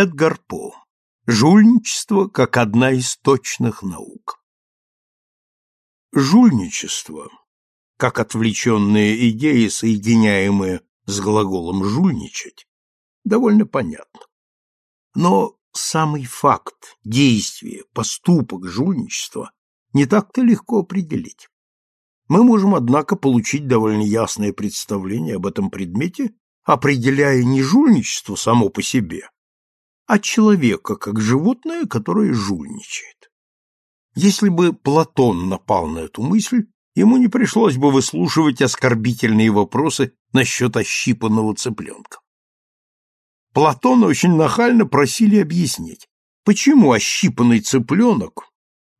Эдгар По. Жульничество как одна из точных наук. Жульничество, как отвлеченная идея, соединяемая с глаголом «жульничать», довольно понятно. Но самый факт, действие, поступок жульничества не так-то легко определить. Мы можем, однако, получить довольно ясное представление об этом предмете, определяя не жульничество само по себе, а человека как животное, которое жульничает. Если бы Платон напал на эту мысль, ему не пришлось бы выслушивать оскорбительные вопросы насчет ощипанного цыпленка. Платона очень нахально просили объяснить, почему ощипанный цыпленок,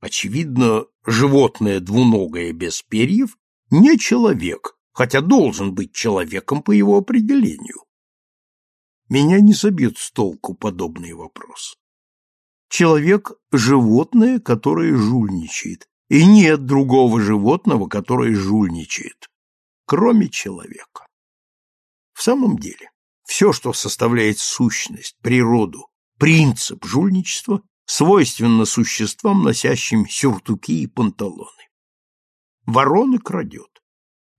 очевидно, животное двуногое без перьев, не человек, хотя должен быть человеком по его определению. Меня не собьет с толку подобный вопрос. Человек – животное, которое жульничает, и нет другого животного, которое жульничает, кроме человека. В самом деле, все, что составляет сущность, природу, принцип жульничества, свойственно существам, носящим сюртуки и панталоны. Ворона крадет,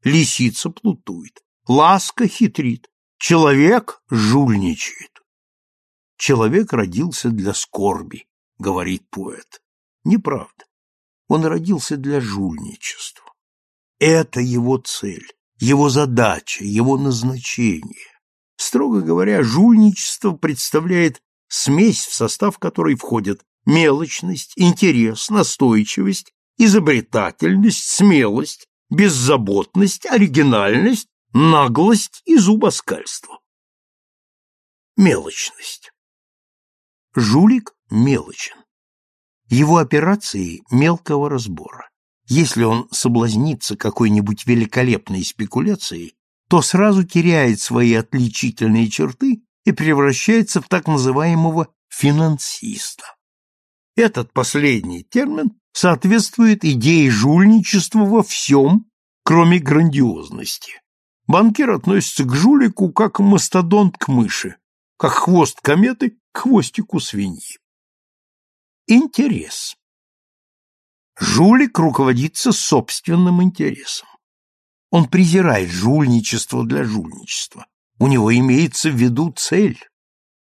лисица плутует, ласка хитрит, человек жульничает. Человек родился для скорби, говорит поэт. Неправда. Он родился для жульничества. Это его цель, его задача, его назначение. Строго говоря, жульничество представляет смесь, в состав которой входят мелочность, интерес, настойчивость, изобретательность, смелость, беззаботность, оригинальность, наглость и зубоскальство. Мелочность. Жулик мелочен. Его операции мелкого разбора. Если он соблазнится какой-нибудь великолепной спекуляцией, то сразу теряет свои отличительные черты и превращается в так называемого финансиста. Этот последний термин соответствует идее жульничества во всем, кроме грандиозности. Банкир относится к жулику как мастодонт к мыши, как хвост кометы к хвостику свиньи. Интерес. Жулик руководится собственным интересом. Он презирает жульничество для жульничества. У него имеется в виду цель,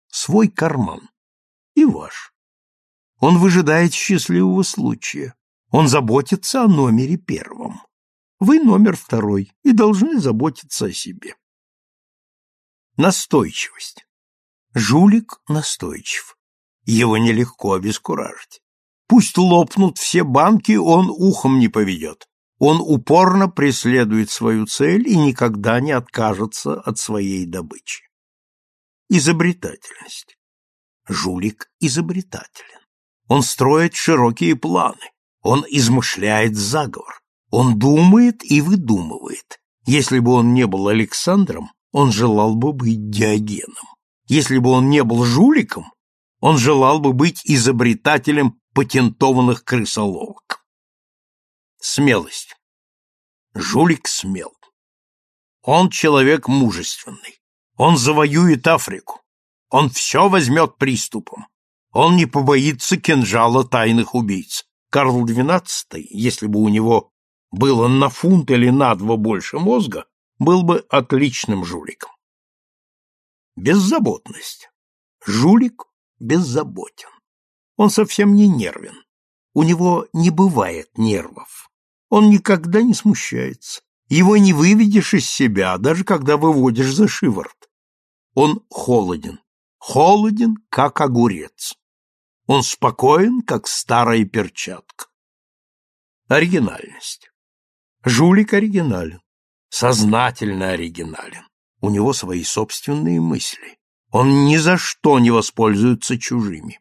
свой карман и ваш. Он выжидает счастливого случая. Он заботится о номере первом. Вы номер второй и должны заботиться о себе. Настойчивость. Жулик настойчив. Его нелегко обескуражить. Пусть лопнут все банки, он ухом не поведет. Он упорно преследует свою цель и никогда не откажется от своей добычи. Изобретательность. Жулик изобретателен. Он строит широкие планы. Он измышляет заговор. Он думает и выдумывает. Если бы он не был Александром, он желал бы быть Диогеном. Если бы он не был жуликом, он желал бы быть изобретателем патентованных крысоловок. Смелость. Жулик смел. Он человек мужественный. Он завоюет Африку. Он все возьмет приступом. Он не побоится кинжала тайных убийц. Карл XII, если бы у него было на фунт или на два больше мозга, был бы отличным жуликом. Беззаботность. Жулик беззаботен. Он совсем не нервен. У него не бывает нервов. Он никогда не смущается. Его не выведешь из себя, даже когда выводишь за шиворот. Он холоден. Холоден, как огурец. Он спокоен, как старая перчатка. Оригинальность. Жулик оригинален. Сознательно оригинален. У него свои собственные мысли. Он ни за что не воспользуется чужими.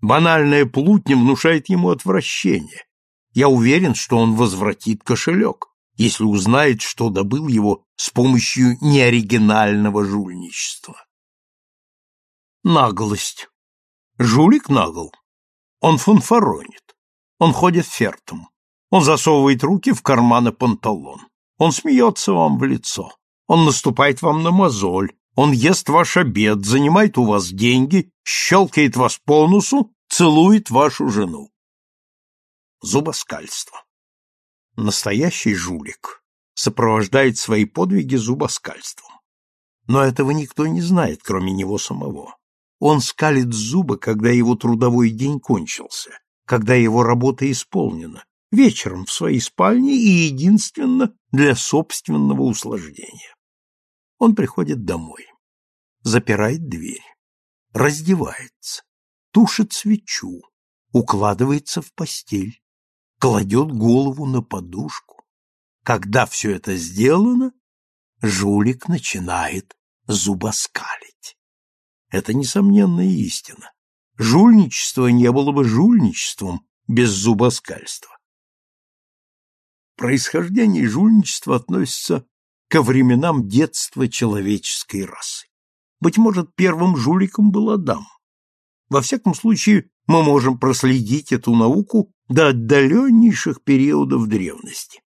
Банальная плутня внушает ему отвращение. Я уверен, что он возвратит кошелек, если узнает, что добыл его с помощью неоригинального жульничества. Наглость. Жулик нагл. Он фанфаронит. Он ходит фертом. Он засовывает руки в карманы панталон. Он смеется вам в лицо. Он наступает вам на мозоль. Он ест ваш обед, занимает у вас деньги, щелкает вас по носу, целует вашу жену. Зубоскальство. Настоящий жулик сопровождает свои подвиги зубоскальством. Но этого никто не знает, кроме него самого. Он скалит зубы, когда его трудовой день кончился, когда его работа исполнена, вечером в своей спальне и единственно для собственного услаждения. Он приходит домой, запирает дверь, раздевается, тушит свечу, укладывается в постель, кладет голову на подушку. Когда все это сделано, жулик начинает зубоскалить. Это несомненная истина. Жульничество не было бы жульничеством без зубоскальства. Происхождение жульничества относится ко временам детства человеческой расы. Быть может, первым жуликом был Адам. Во всяком случае, мы можем проследить эту науку до отдаленнейших периодов древности.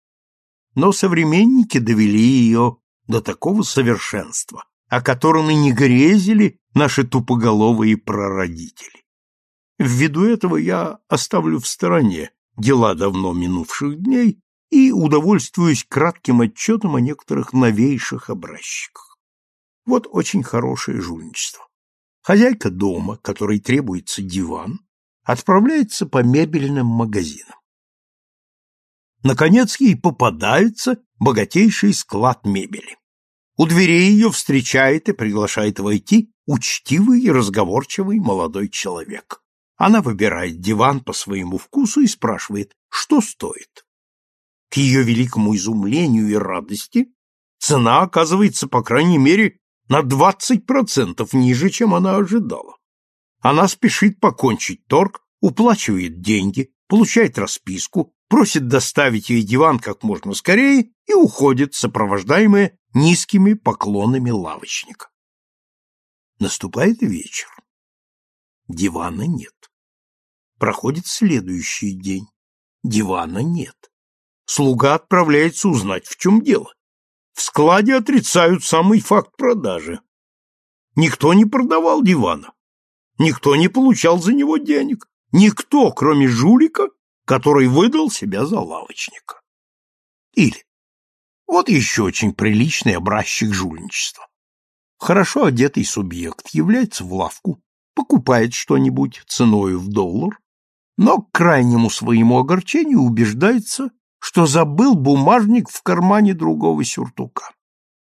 Но современники довели ее до такого совершенства, о котором и не грезили наши тупоголовые прародители. Ввиду этого я оставлю в стороне дела давно минувших дней и удовольствуюсь кратким отчетом о некоторых новейших образчиках. Вот очень хорошее жульничество. Хозяйка дома, которой требуется диван, отправляется по мебельным магазинам. Наконец ей попадается богатейший склад мебели. У дверей ее встречает и приглашает войти учтивый и разговорчивый молодой человек. Она выбирает диван по своему вкусу и спрашивает, что стоит. К ее великому изумлению и радости цена оказывается, по крайней мере, на 20% ниже, чем она ожидала. Она спешит покончить торг, уплачивает деньги, получает расписку, просит доставить ей диван как можно скорее и уходит, сопровождаемая низкими поклонами лавочника. Наступает вечер. Дивана нет. Проходит следующий день. Дивана нет. Слуга отправляется узнать, в чем дело. В складе отрицают самый факт продажи. Никто не продавал дивана. Никто не получал за него денег. Никто, кроме жулика, который выдал себя за лавочника. Или вот еще очень приличный образчик жульничества. Хорошо одетый субъект является в лавку, покупает что-нибудь ценою в доллар, но к крайнему своему огорчению убеждается, что забыл бумажник в кармане другого сюртука.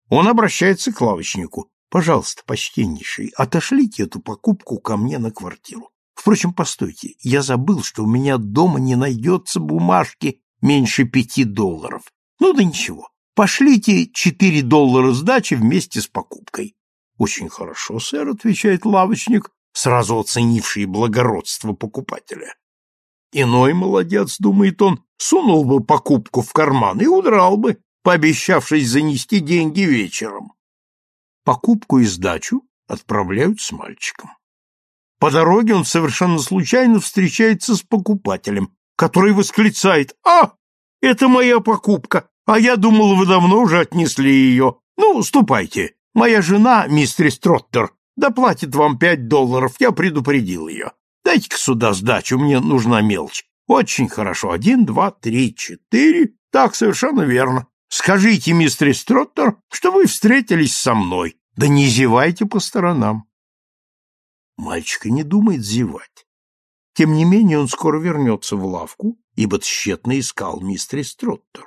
Он обращается к лавочнику. «Пожалуйста, почтеннейший, отошлите эту покупку ко мне на квартиру. Впрочем, постойте, я забыл, что у меня дома не найдется бумажки меньше пяти долларов. Ну да ничего, пошлите четыре доллара сдачи вместе с покупкой». «Очень хорошо, сэр», — отвечает лавочник, сразу оценивший благородство покупателя. Иной молодец, думает он, сунул бы покупку в карман и удрал бы, пообещавшись занести деньги вечером. Покупку и сдачу отправляют с мальчиком. По дороге он совершенно случайно встречается с покупателем, который восклицает «А, это моя покупка, а я думал, вы давно уже отнесли ее. Ну, ступайте, моя жена, мистерис Троттер, доплатит вам пять долларов, я предупредил ее. Дайте-ка сюда сдачу, мне нужна мелочь. Очень хорошо. Один, два, три, четыре. Так, совершенно верно. Скажите, мистер Строттер, что вы встретились со мной. Да не зевайте по сторонам. Мальчик не думает зевать. Тем не менее он скоро вернется в лавку, ибо тщетно искал мистер Строттер.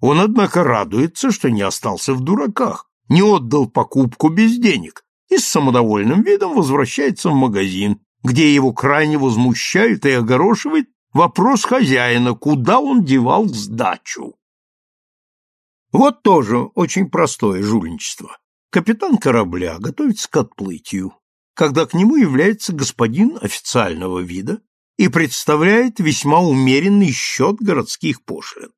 Он, однако, радуется, что не остался в дураках, не отдал покупку без денег и с самодовольным видом возвращается в магазин, где его крайне возмущает и огорошивает вопрос хозяина, куда он девал сдачу. Вот тоже очень простое жульничество. Капитан корабля готовится к отплытию, когда к нему является господин официального вида и представляет весьма умеренный счет городских пошлин.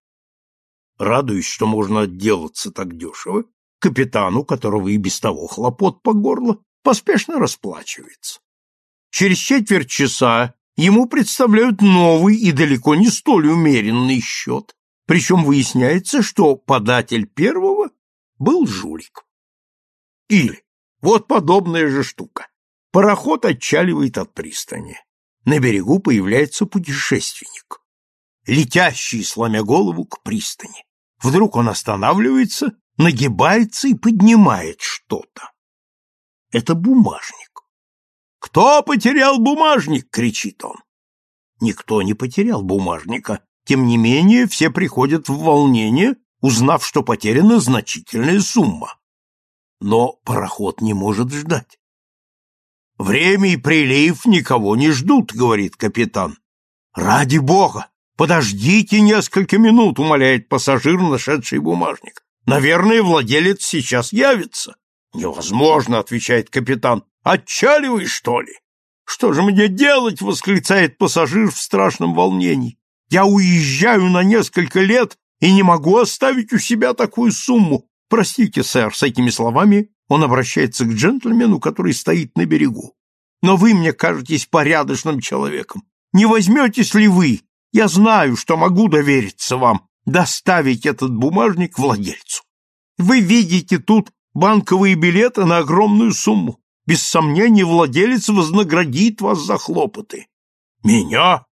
Радуясь, что можно отделаться так дешево, капитану, которого и без того хлопот по горло, поспешно расплачивается. Через четверть часа ему представляют новый и далеко не столь умеренный счет, причем выясняется, что податель первого был жулик. Или Вот подобная же штука. Пароход отчаливает от пристани. На берегу появляется путешественник, летящий, сломя голову, к пристани. Вдруг он останавливается, нагибается и поднимает что-то. Это бумажник. «Кто потерял бумажник?» — кричит он. Никто не потерял бумажника. Тем не менее, все приходят в волнение, узнав, что потеряна значительная сумма. Но пароход не может ждать. «Время и прилив никого не ждут», — говорит капитан. «Ради бога! Подождите несколько минут», — умоляет пассажир, нашедший бумажник. «Наверное, владелец сейчас явится». «Невозможно», — отвечает капитан. «Отчаливай, что ли?» «Что же мне делать?» — восклицает пассажир в страшном волнении. «Я уезжаю на несколько лет и не могу оставить у себя такую сумму. Простите, сэр, с этими словами он обращается к джентльмену, который стоит на берегу. Но вы мне кажетесь порядочным человеком. Не возьметесь ли вы? Я знаю, что могу довериться вам, доставить этот бумажник владельцу. Вы видите тут банковые билеты на огромную сумму. Без сомнения, владелец вознаградит вас за хлопоты. Меня?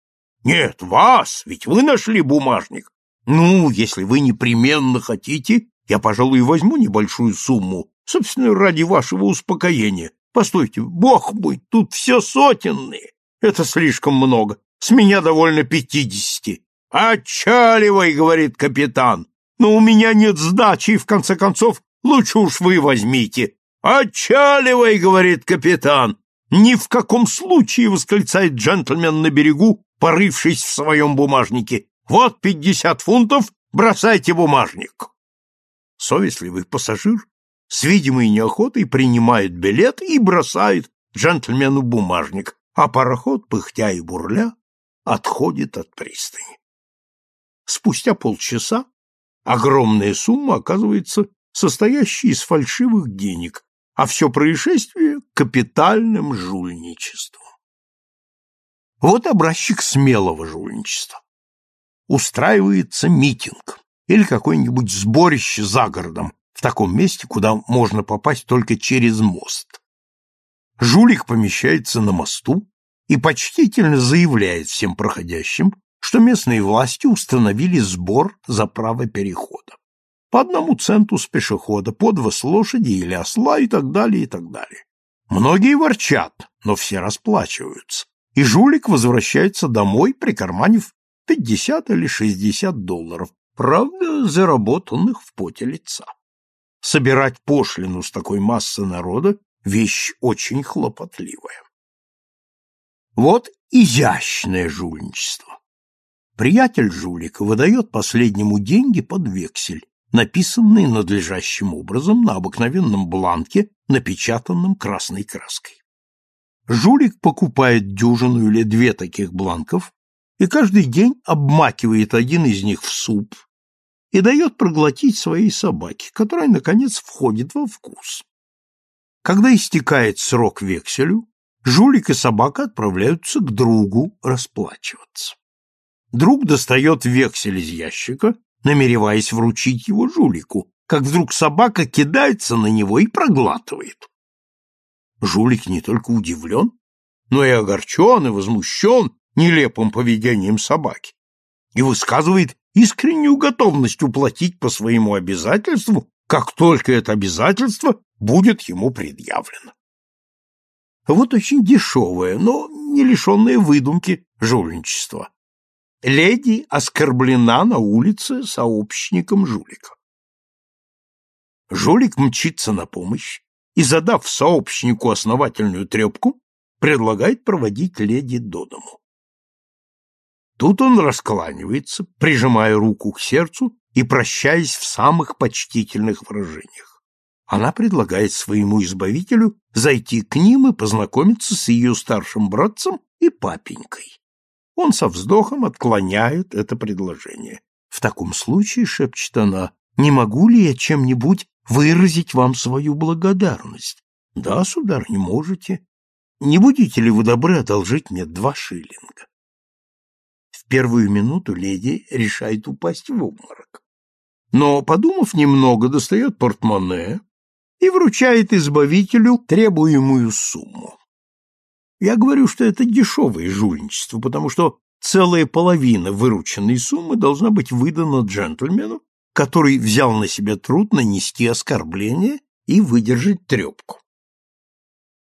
Нет, вас, ведь вы нашли бумажник. Ну, если вы непременно хотите, я, пожалуй, возьму небольшую сумму, собственно, ради вашего успокоения. Постойте, бог мой, тут все сотенные. Это слишком много. С меня довольно пятидесяти. «Отчаливай!» — говорит капитан. «Но у меня нет сдачи, и, в конце концов, лучше уж вы возьмите». «Отчаливай!» — говорит капитан. «Ни в каком случае!» — восклицает джентльмен на берегу, порывшись в своем бумажнике. «Вот пятьдесят фунтов, бросайте бумажник!» Совестливый пассажир с видимой неохотой принимает билет и бросает джентльмену бумажник, а пароход, пыхтя и бурля, отходит от пристани. Спустя полчаса огромная сумма оказывается состоящей из фальшивых денег, а все происшествие — капитальным жульничеством. Вот образчик смелого жульничества. Устраивается митинг или какое-нибудь сборище за городом, в таком месте, куда можно попасть только через мост. Жулик помещается на мосту и почтительно заявляет всем проходящим, что местные власти установили сбор за право перехода. По одному центу с пешехода, по два с лошади или осла и так далее, и так далее. Многие ворчат, но все расплачиваются, и жулик возвращается домой, прикарманив 50 или 60 долларов, правда, заработанных в поте лица. Собирать пошлину с такой массы народа – вещь очень хлопотливая. Вот изящное жульничество. Приятель жулика выдает последнему деньги под вексель, написанный надлежащим образом на обыкновенном бланке, напечатанном красной краской. Жулик покупает дюжину или две таких бланков и каждый день обмакивает один из них в суп и дает проглотить своей собаке, которая, наконец, входит во вкус. Когда истекает срок векселю, жулик и собака отправляются к другу расплачиваться. Друг достает вексель из ящика, намереваясь вручить его жулику, как вдруг собака кидается на него и проглатывает. Жулик не только удивлен, но и огорчен и возмущен нелепым поведением собаки и высказывает искреннюю готовность уплатить по своему обязательству, как только это обязательство будет ему предъявлено. Вот очень дешевое, но не лишенное выдумки жульничество. Леди оскорблена на улице сообщником жулика. Жулик мчится на помощь и, задав сообщнику основательную трепку, предлагает проводить леди до дому. Тут он раскланивается, прижимая руку к сердцу и прощаясь в самых почтительных выражениях. Она предлагает своему избавителю зайти к ним и познакомиться с ее старшим братцем и папенькой. Он со вздохом отклоняет это предложение. В таком случае, шепчет она, не могу ли я чем-нибудь выразить вам свою благодарность? Да, сударь, не можете. Не будете ли вы добры одолжить мне два шиллинга? В первую минуту леди решает упасть в обморок. Но, подумав немного, достает портмоне, и вручает избавителю требуемую сумму. Я говорю, что это дешевое жульничество, потому что целая половина вырученной суммы должна быть выдана джентльмену, который взял на себя труд нанести оскорбление и выдержать трепку.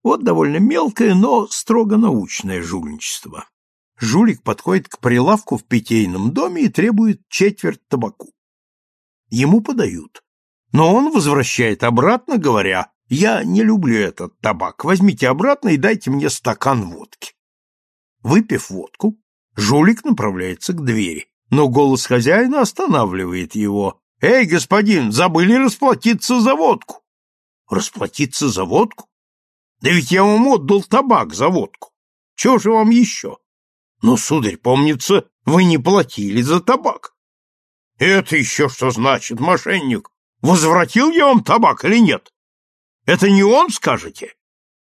Вот довольно мелкое, но строго научное жульничество. Жулик подходит к прилавку в питейном доме и требует четверть табаку. Ему подают, но он возвращает обратно, говоря, «Я не люблю этот табак, возьмите обратно и дайте мне стакан водки». Выпив водку, жулик направляется к двери, но голос хозяина останавливает его. «Эй, господин, забыли расплатиться за водку!» «Расплатиться за водку? Да ведь я вам отдал табак за водку. Чего же вам еще?» «Ну, сударь, помнится, вы не платили за табак». «Это еще что значит, мошенник? Возвратил я вам табак или нет? Это не он, скажете?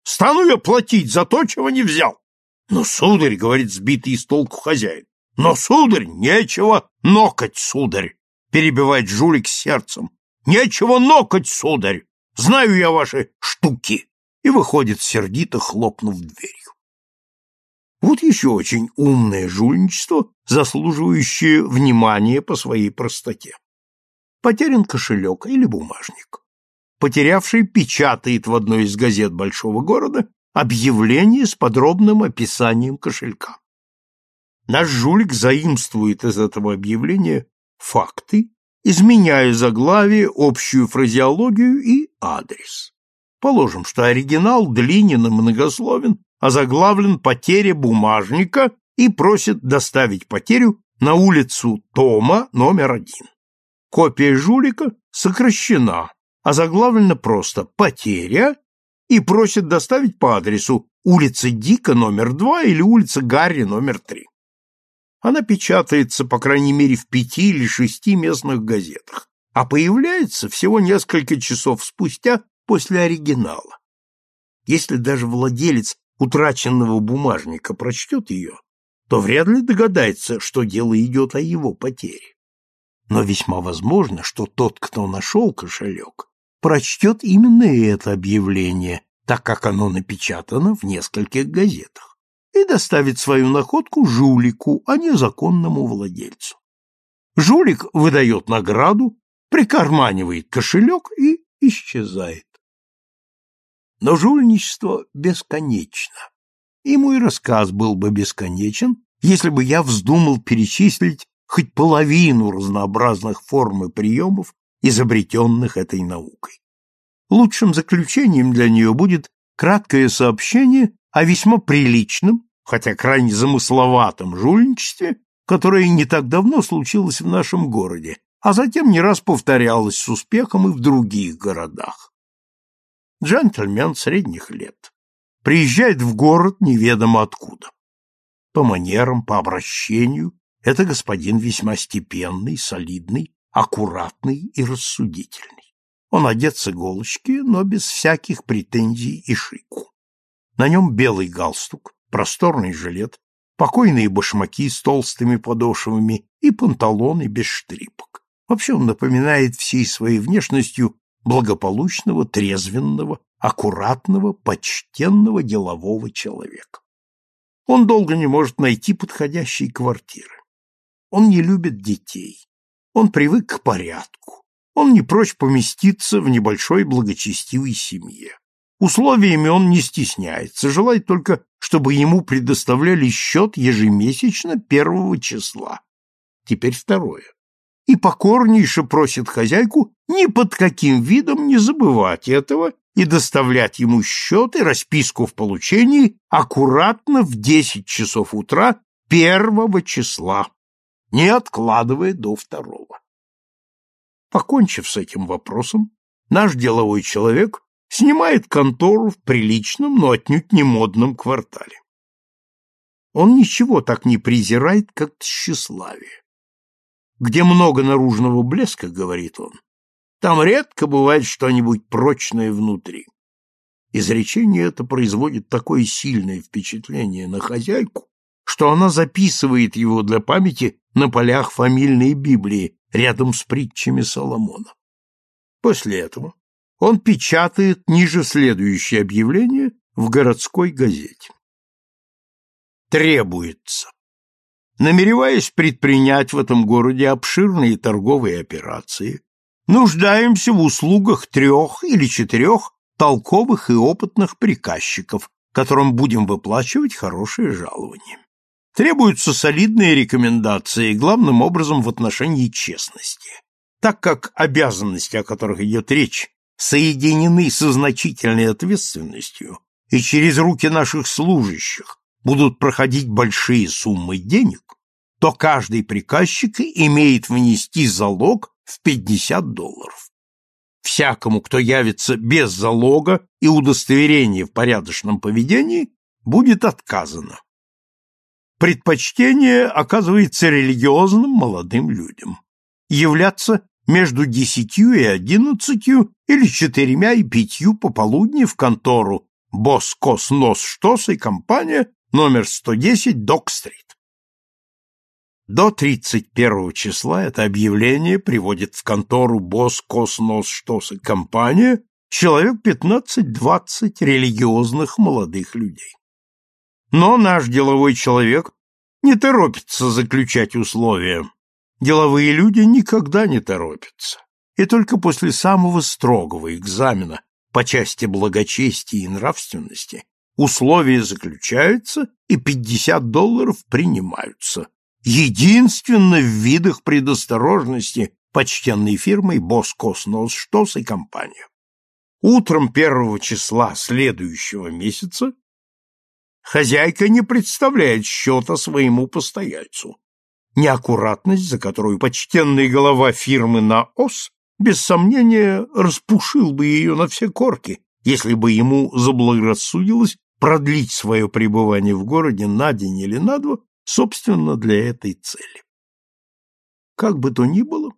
Стану я платить за то, чего не взял?» «Ну, сударь, — говорит сбитый из толку хозяин, — но, сударь, нечего нокать, сударь!» — перебивает жулик сердцем. «Нечего нокать, сударь! Знаю я ваши штуки!» И выходит сердито, хлопнув дверью. Вот еще очень умное жульничество, заслуживающее внимания по своей простоте. Потерян кошелек или бумажник. Потерявший печатает в одной из газет большого города объявление с подробным описанием кошелька. Наш жулик заимствует из этого объявления факты, изменяя заглавие, общую фразеологию и адрес. Положим, что оригинал длинен и многословен, озаглавлен «Потеря бумажника» и просит доставить потерю на улицу Тома номер один. Копия жулика сокращена, озаглавлена просто «Потеря» и просит доставить по адресу улица Дика номер два или улица Гарри номер три. Она печатается, по крайней мере, в пяти или шести местных газетах, а появляется всего несколько часов спустя после оригинала. Если даже владелец утраченного бумажника прочтет ее, то вряд ли догадается, что дело идет о его потере. Но весьма возможно, что тот, кто нашел кошелек, прочтет именно это объявление, так как оно напечатано в нескольких газетах, и доставит свою находку жулику, а не законному владельцу. Жулик выдает награду, прикарманивает кошелек и исчезает. Но жульничество бесконечно. И мой рассказ был бы бесконечен, если бы я вздумал перечислить хоть половину разнообразных форм и приемов, изобретенных этой наукой. Лучшим заключением для нее будет краткое сообщение о весьма приличном, хотя крайне замысловатом жульничестве, которое не так давно случилось в нашем городе, а затем не раз повторялось с успехом и в других городах джентльмен средних лет, приезжает в город неведомо откуда. По манерам, по обращению это господин весьма степенный, солидный, аккуратный и рассудительный. Он одет с иголочки, но без всяких претензий и шику. На нем белый галстук, просторный жилет, покойные башмаки с толстыми подошвами и панталоны без штрипок. Вообще он напоминает всей своей внешностью благополучного, трезвенного, аккуратного, почтенного делового человека. Он долго не может найти подходящей квартиры. Он не любит детей. Он привык к порядку. Он не прочь поместиться в небольшой благочестивой семье. Условиями он не стесняется, желает только, чтобы ему предоставляли счет ежемесячно первого числа. Теперь второе и покорнейше просит хозяйку ни под каким видом не забывать этого и доставлять ему счет и расписку в получении аккуратно в десять часов утра первого числа, не откладывая до второго. Покончив с этим вопросом, наш деловой человек снимает контору в приличном, но отнюдь не модном квартале. Он ничего так не презирает, как тщеславие. Где много наружного блеска, говорит он, там редко бывает что-нибудь прочное внутри. Изречение это производит такое сильное впечатление на хозяйку, что она записывает его для памяти на полях фамильной Библии рядом с притчами Соломона. После этого он печатает ниже следующее объявление в городской газете. Требуется. Намереваясь предпринять в этом городе обширные торговые операции, нуждаемся в услугах трех или четырех толковых и опытных приказчиков, которым будем выплачивать хорошее жалование. Требуются солидные рекомендации, главным образом в отношении честности. Так как обязанности, о которых идет речь, соединены со значительной ответственностью, и через руки наших служащих будут проходить большие суммы денег, то каждый приказчик имеет внести залог в 50 долларов. Всякому, кто явится без залога и удостоверения в порядочном поведении, будет отказано. Предпочтение оказывается религиозным молодым людям. Являться между десятью и одиннадцатью или четырьмя и пятью пополудни в контору Босс Кос Нос Штос и компания номер 110 Док-стрит. До 31 числа это объявление приводит в контору Босс Кос Нос Штос и компания человек 15-20 религиозных молодых людей. Но наш деловой человек не торопится заключать условия. Деловые люди никогда не торопятся. И только после самого строгого экзамена по части благочестия и нравственности условия заключаются и 50 долларов принимаются. Единственно в видах предосторожности почтенной фирмой «Босс Коснос Штос» и компания. Утром первого числа следующего месяца Хозяйка не представляет счета своему постояльцу. Неаккуратность, за которую почтенный голова фирмы на ос, без сомнения, распушил бы ее на все корки, если бы ему заблагорассудилось продлить свое пребывание в городе на день или на два, собственно, для этой цели. Как бы то ни было,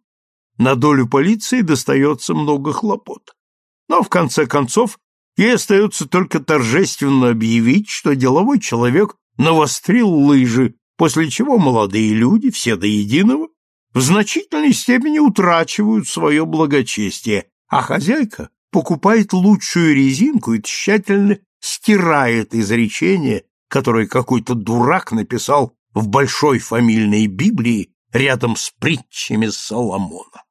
на долю полиции достается много хлопот. Но, в конце концов, Ей остается только торжественно объявить, что деловой человек навострил лыжи, после чего молодые люди, все до единого, в значительной степени утрачивают свое благочестие, а хозяйка покупает лучшую резинку и тщательно стирает изречение, которое какой-то дурак написал в большой фамильной Библии рядом с притчами Соломона.